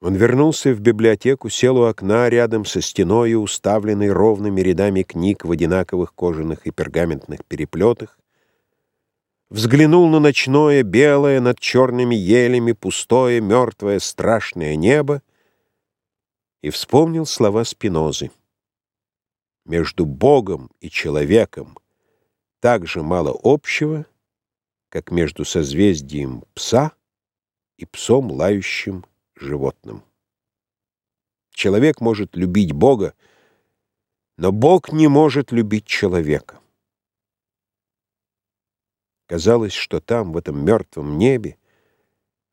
Он вернулся в библиотеку, сел у окна рядом со стеной, уставленной ровными рядами книг в одинаковых кожаных и пергаментных переплетах, взглянул на ночное, белое, над черными елями, пустое, мертвое, страшное небо и вспомнил слова Спинозы. Между Богом и человеком так же мало общего, как между созвездием пса и псом лающим животным. Человек может любить Бога, но Бог не может любить человека. Казалось, что там, в этом мертвом небе,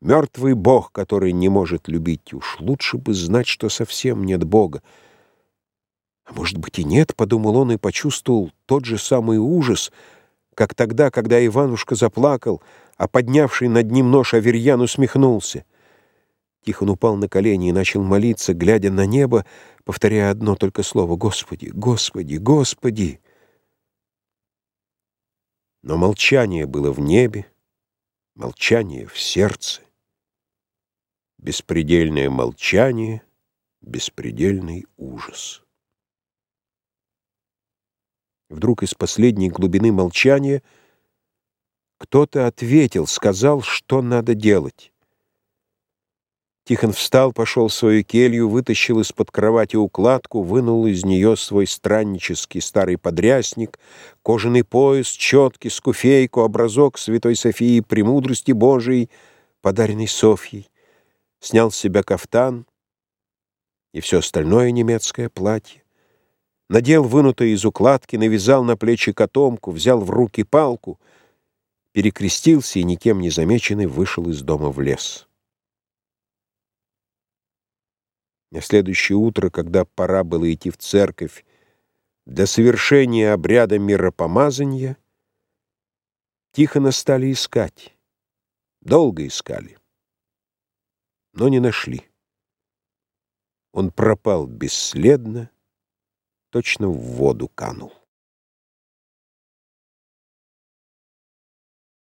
мертвый Бог, который не может любить, уж лучше бы знать, что совсем нет Бога. А может быть и нет, подумал он и почувствовал тот же самый ужас, как тогда, когда Иванушка заплакал, а поднявший над ним нож Аверьян усмехнулся. Тихон упал на колени и начал молиться, глядя на небо, повторяя одно только слово «Господи, Господи, Господи!». Но молчание было в небе, молчание в сердце. Беспредельное молчание, беспредельный ужас. Вдруг из последней глубины молчания кто-то ответил, сказал, что надо делать. Тихон встал, пошел в свою келью, вытащил из-под кровати укладку, вынул из нее свой страннический старый подрясник, кожаный пояс, четки, скуфейку, образок Святой Софии Премудрости Божией, подаренный Софьей, снял с себя кафтан и все остальное немецкое платье, надел вынутое из укладки, навязал на плечи котомку, взял в руки палку, перекрестился и, никем не замеченный, вышел из дома в лес. На следующее утро, когда пора было идти в церковь для совершения обряда миропомазания, Тихона стали искать. Долго искали, но не нашли. Он пропал бесследно, точно в воду канул.